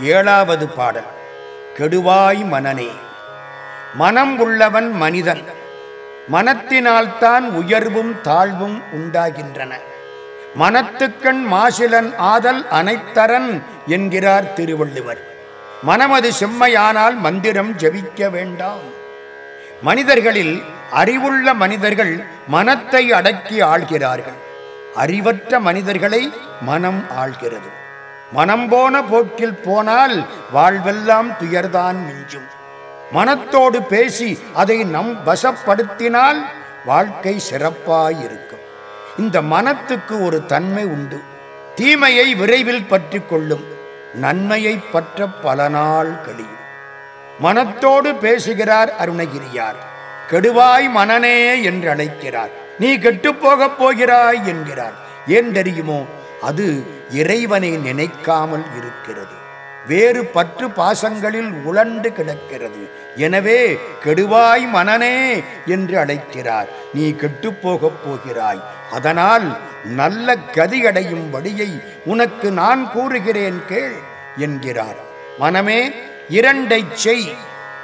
ஏழாவது பாடல். கெடுவாய் மனனே மனம் உள்ளவன் மனிதன். மனத்தினால்தான் உயர்வும் தாழ்வும் உண்டாகின்றன. மனத்துக்கண் மாசிலன் ஆதல் அனைத்தரன் என்கிறார் திருவள்ளுவர். மனமது செம்மையானால் மந்திரம் ஜபிக்க வேண்டாம். மனிதர்களில் அறிவுள்ள மனிதர்கள் மனத்தை அடக்கி ஆள்கிறார்கள். அறிவற்ற மனிதர்களை மனம் ஆள்கிறது. மனம் போன போக்கில் போனால் வாழ்வெல்லாம் துயர்தான் மிஞ்சும் மனத்தோடு பேசி அதை நம் வசப்படுத்தினால் வாழ்க்கை சிறப்பாயிருக்கும். இந்த மனத்துக்கு ஒரு தன்மை உண்டு. தீமையை விரைவில் பற்றி கொள்ளும். நன்மையை பற்ற பல நாள் கழியும். மனத்தோடு பேசுகிறார் அருணகிரியார். கெடுவாய் மனனே என்று அழைக்கிறார். நீ கெட்டுப்போகப் போகிறாய் என்கிறார். ஏன் தெரியுமோ? அது இறைவனை நினைக்காமல் இருக்கிறது. வேறு பற்று பாசங்களில் உழண்டு கிடக்கிறது. எனவே கெடுவாய் மனனே என்று அழைக்கிறார். நீ கெட்டுப்போகப் போகிறாய். அதனால் நல்ல கதியடையும் வழியை உனக்கு நான் கூறுகிறேன் கேள் என்கிறார். மனமே இரண்டை செய்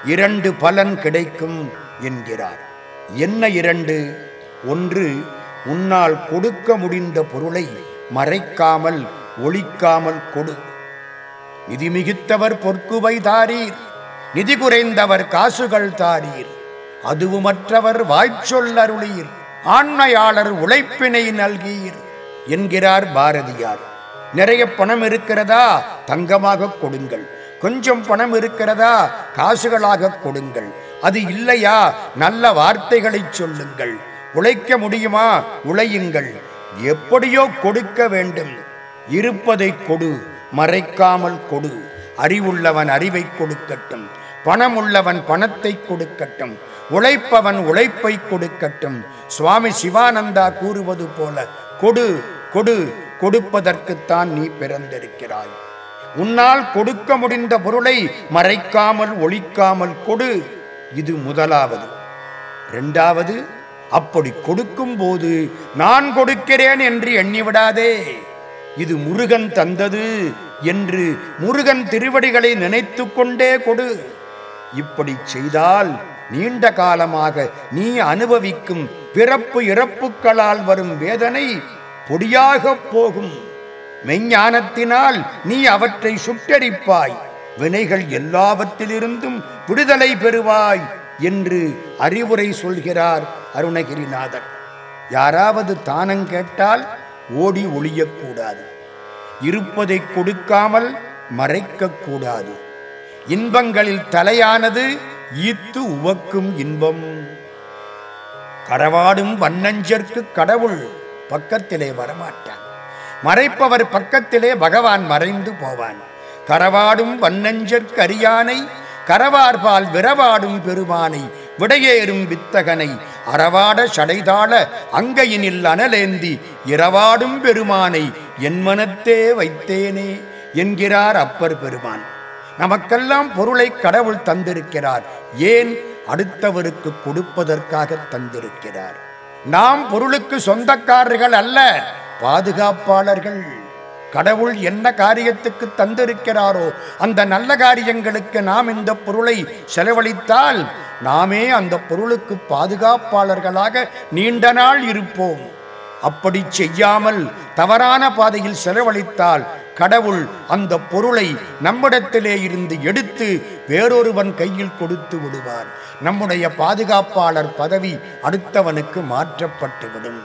இரண்டு பலன் கிடைக்கும் என்கிறார். என்ன இரண்டு? ஒன்று உன்னால் கொடுக்க முடிந்த பொருளை மறைக்காமல் ஒழிக்காமல் கொடு. நிதி மிகுத்தவர் பொற்குவை தாரீர். நிதி குறைந்தவர் காசுகள் தாரீர். அதுவுமற்றவர் வாய்ச்சொல் அருளீர். ஆண்மையாளர் உழைப்பினை நல்கீர் என்கிறார் பாரதியார். நிறைய பணம் இருக்கிறதா? தங்கமாக கொடுங்கள். கொஞ்சம் பணம் இருக்கிறதா? காசுகளாக கொடுங்கள். அது இல்லையா? நல்ல வார்த்தைகளை சொல்லுங்கள். உழைக்க முடியுமா? உழையுங்கள். எப்படியோ கொடுக்க வேண்டும். இருப்பதை கொடு மறைக்காமல் கொடு. அறிவுள்ளவன் அறிவை கொடுக்கட்டும். பணம் உள்ளவன் பணத்தை கொடுக்கட்டும். உழைப்பவன் உழைப்பை கொடுக்கட்டும். சுவாமி சிவானந்தா கூறுவது போல கொடு கொடு கொடுப்பதற்குத்தான் நீ பிறந்திருக்கிறாய். உன்னால் கொடுக்க முடிந்த பொருளை மறைக்காமல் ஒழிக்காமல் கொடு. இது முதலாவது. இரண்டாவது அப்படி கொடுக்கும் போது நான் கொடுக்கிறேன் என்று எண்ணிவிடாதே. இது முருகன் தந்தது என்று முருகன் திருவடிகளை நினைத்து கொண்டே கொடு. இப்படி செய்தால் நீண்ட காலமாக நீ அனுபவிக்கும் பிறப்பு இறப்புகளால் வரும் வேதனை பொடியாக போகும். மெஞ்ஞானத்தினால் நீ அவற்றை சுட்டரிப்பாய். வினைகள் எல்லாவற்றிலிருந்தும் விடுதலை பெறுவாய் என்று அறிவுரை சொல்கிறார் அருணகிரிநாதர். யாராவது தானம் கேட்டால் ஓடி ஒளியக்கூடாது இருப்பதை கொடுக்காமல் மறைக்கக்கூடாது இன்பங்களில் தலையானது ஈத்து உவக்கும் இன்பம். கரவாடும் வண்ணஞ்சற்கு கடவுள் பக்கத்திலே வரமாட்டான். மறைப்பவர் பக்கத்திலே பகவான் மறைந்து போவான். கரவாடும் வண்ணஞ்சற்கு அரியானை கரவார்பால் விரவாடும் பெருமானை விடையேறும் வித்தகனை அறவாட சடைதாள அங்கையினில் அனலேந்தி இரவாடும் பெருமானை என் மனத்தே வைத்தேனே என்கிறார் அப்பர் பெருமான். நமக்கெல்லாம் பொருளை கடவுள் தந்திருக்கிறார். ஏன்? அடுத்தவருக்கு கொடுப்பதற்காக தந்திருக்கிறார். நாம் பொருளுக்கு சொந்தக்காரர்கள் அல்ல பாதுகாப்பாளர்கள். கடவுள் என்ன காரியத்துக்கு தந்திருக்கிறாரோ அந்த நல்ல காரியங்களுக்கு நாம் இந்த பொருளை செலவழித்தால் நாமே அந்த பொருளுக்கு பாதுகாப்பாளர்களாக நீண்ட நாள் இருப்போம். அப்படி செய்யாமல் தவறான பாதையில் செலவழித்தால் கடவுள் அந்த பொருளை நம்மிடத்திலே இருந்து எடுத்து வேறொருவன் கையில் கொடுத்து விடுவார். நம்முடைய பாதுகாப்பாளர் பதவி அடுத்தவனுக்கு மாற்றப்பட்டுவிடும்.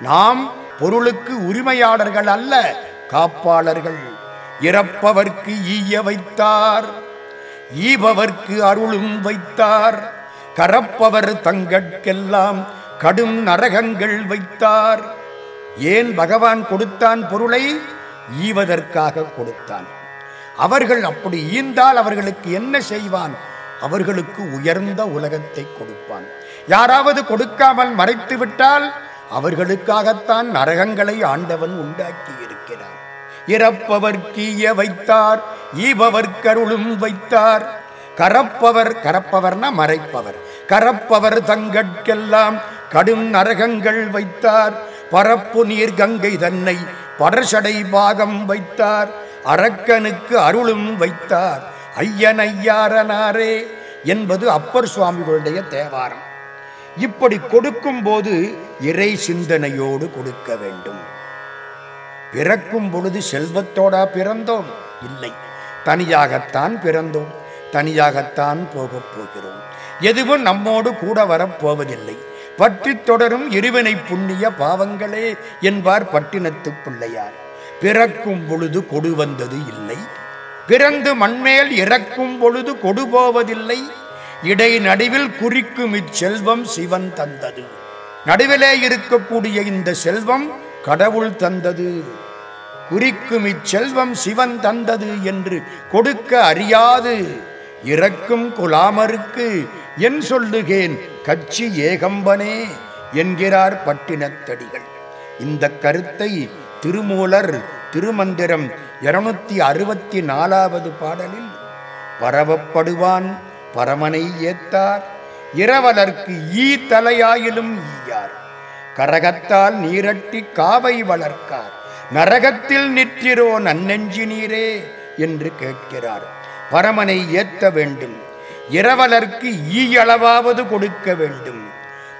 நாம் பொருளுக்கு உரிமையாளர்கள் அல்ல. காப்பாளர்கள் இறப்பவர்க்கு ஈய வைத்தார் ஈபவர்க்கு அருளும் வைத்தார் கரப்பவர் தங்கட்கெல்லாம் கடும் நரகங்கள் வைத்தார். ஏன் பகவான் கொடுத்தான் பொருளை? ஈவதற்காக கொடுத்தான். அவர்கள் அப்படி ஈந்தால் அவர்களுக்கு என்ன செய்வான்? அவர்களுக்கு உயர்ந்த உலகத்தை கொடுப்பான். யாராவது கொடுக்காமல் மறைத்து விட்டால் அவர்களுக்காகத்தான் நரகங்களை ஆண்டவன் உண்டாக்கி இருக்கிறார் இறப்பவர் கீய வைத்தார் ஈபவர் கருளும் வைத்தார். கரப்பவர் கரப்பவர்னா மறைப்பவர். கரப்பவர் தங்கட்கெல்லாம் கடும் நரகங்கள் வைத்தார். பரப்பு நீர் கங்கை தன்னை படர்சடை பாகம் வைத்தார். அரக்கனுக்கு அருளும் வைத்தார். ஐயன் ஐயாரனாரே என்பது அப்பர் சுவாமிகளுடைய தேவாரம். இப்படி கொடுக்கும் போது இறை சிந்தனையோடு கொடுக்க வேண்டும். பிறக்கும் பொழுது செல்வத்தோடா பிறந்தோம்? இல்லை. தனியாகத்தான் பிறந்தோம். தனியாகத்தான் போகப் போகிறோம். எதுவும் நம்மோடு கூட வரப்போவதில்லை பற்றி தொடரும் இருவினை புண்ணிய பாவங்களே என்பார் பட்டினத்து பிள்ளையார். பிறக்கும் பொழுது கொடு வந்தது இல்லை. பிறந்து மண்மேல் இறக்கும் பொழுது கொடு போவதில்லை. இடை நடுவில் குறிக்கும் இச்செல்வம் சிவன் தந்தது. நடுவிலே இருக்கக்கூடிய இந்த செல்வம் கடவுள் தந்தது. குறிக்கும் இச்செல்வம் சிவன் தந்தது என்று கொடுக்க அறியாது. இறக்கும் குலாமருக்கு என் சொல்லுகேன் கட்சி ஏகம்பனே என்கிறார் பட்டினத்தடிகள். இந்த கருத்தை திருமூலர் திருமந்திரம் இருநூத்தி அறுபத்தி நாலாவது பாடலில் பரவப்படுவான் பரமனை ஏத்தார். இரவலர்க்கு ஈ தலையாயிலும் ஈயார். கரகத்தால் நீரட்டி காவை வளர்க்கார். நரகத்தில் நிற்றிரோ நன்னெஞ்சி நீரே என்று கேட்கிறார். பரமனை ஏத்த வேண்டும். இரவலர்க்கு ஈயளவாவது கொடுக்க வேண்டும்.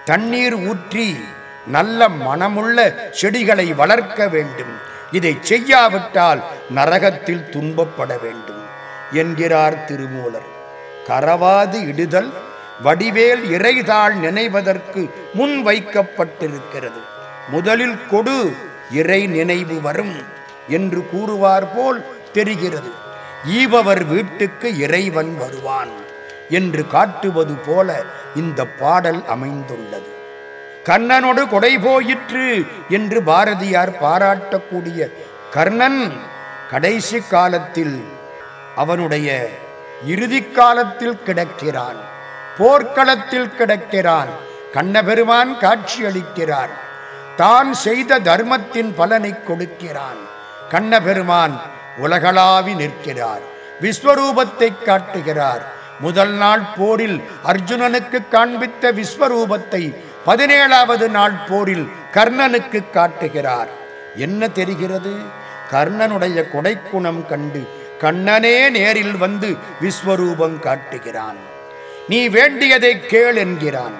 தண்ணீர் ஊற்றி நல்ல மனமுள்ள செடிகளை வளர்க்க வேண்டும். இதை செய்யாவிட்டால் நரகத்தில் துன்பப்பட வேண்டும் என்கிறார் திருமூலர். கரவாது இடுதல் வடிவேல் இறைதாள் நினைவதற்கு முன் வைக்கப்பட்டிருக்கிறது. முதலில் கொடு இறை நினைவு வரும் என்று கூறுவார் போல் தெரிகிறது. ஈபவர் வீட்டுக்கு இறைவன் வருவான் என்று காட்டுவது போல இந்த பாடல் அமைந்துள்ளது. கண்ணனோடு கொடை போயிற்று என்று பாரதியார் பாராட்டக்கூடிய கர்ணன் கடைசி காலத்தில் அவனுடைய இறுதி காலத்தில் கிடக்கிறான். போர்க்களத்தில் கிடக்கிறான். கண்ணபெருமான் காட்சியளிக்கிறார். தான் செய்த தர்மத்தின் பலனை கொடுக்கிறான். கண்ணபெருமான் உலகளாவி நிற்கிறார். விஸ்வரூபத்தை காட்டுகிறார். முதல் நாள் போரில் அர்ஜுனனுக்கு காண்பித்த விஸ்வரூபத்தை பதினேழாவது நாள் போரில் கர்ணனுக்கு காட்டுகிறார். என்ன தெரிகிறது? கர்ணனுடைய கொடைக்குணம் கண்டு கண்ணனே நேரில் வந்து விஸ்வரூபம் காட்டுகிறான். நீ வேண்டியதை கேள் என்கிறான்.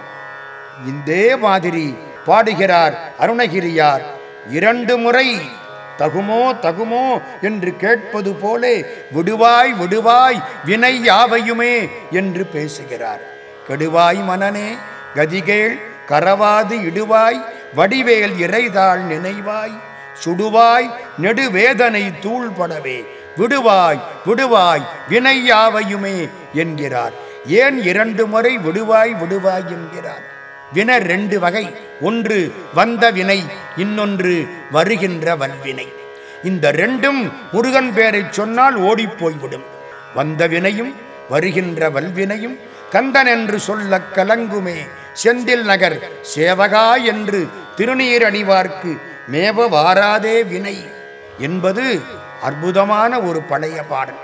இந்தே மாதிரி பாடுகிறார் அருணகிரியார். இரண்டு முறை தகுமோ தகுமோ என்று கேட்பது போலே விடுவாய் விடுவாய் வினை யாவையுமே என்று பேசுகிறார். கெடுவாய் மனனே கதிகேள் கரவாது இடுவாய் வடிவேல் இறைதாள் நினைவாய் சுடுவாய் நெடுவேதனை தூள்படவே விடுவாய் விடுவாய் வினை யாவையுமே என்கிறார். ஏன் இரண்டு முறை விடுவாய் விடுவாய் என்கிறார்? வின ரெண்டு வகை ஒன்று வந்த வினை இன்னொன்று வருகின்ற வல்வினை இந்த ரெண்டும் முருகன் பேரை சொன்னால் ஓடிப்போய்விடும் வந்த வினையும் வருகின்ற வல்வினையும் கந்தன் என்று சொல்ல கலங்குமே. செந்தில் நகர் சேவகா என்று திருநீர் அணிவார்க்கு மேவ வாராதே வினை. என்பது அற்புதமான ஒரு பழைய பாடல்.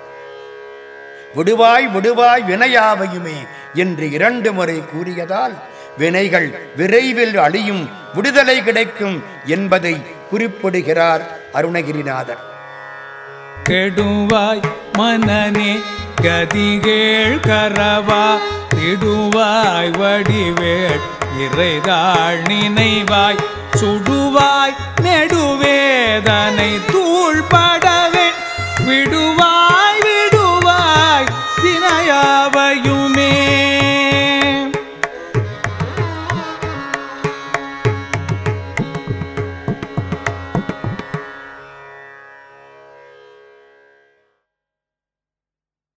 விடுவாய் விடுவாய் வினையாவையுமே என்று இரண்டு முறை கூறியதால் வினைகள் விரைவில் அழியும் விடுதலை கிடைக்கும் என்பதை குறிப்பிடுகிறார் அருணகிரிநாதர். கெடுவாய் மனநே கதிகேள் கரவா திடுவாய் வடிவேள் இறைதாள் நினைவாய் சுடுவாய் நெடுவேதனை தூள்படவே விடுவாய்